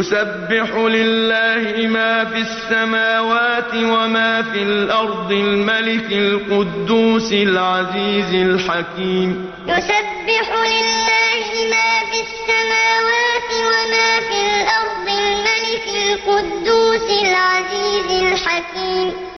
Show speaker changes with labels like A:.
A: يسبح لله ما في السماوات وما في الأرض الملك القدوس العزيز الحكيم.
B: يسبح لله ما في السماوات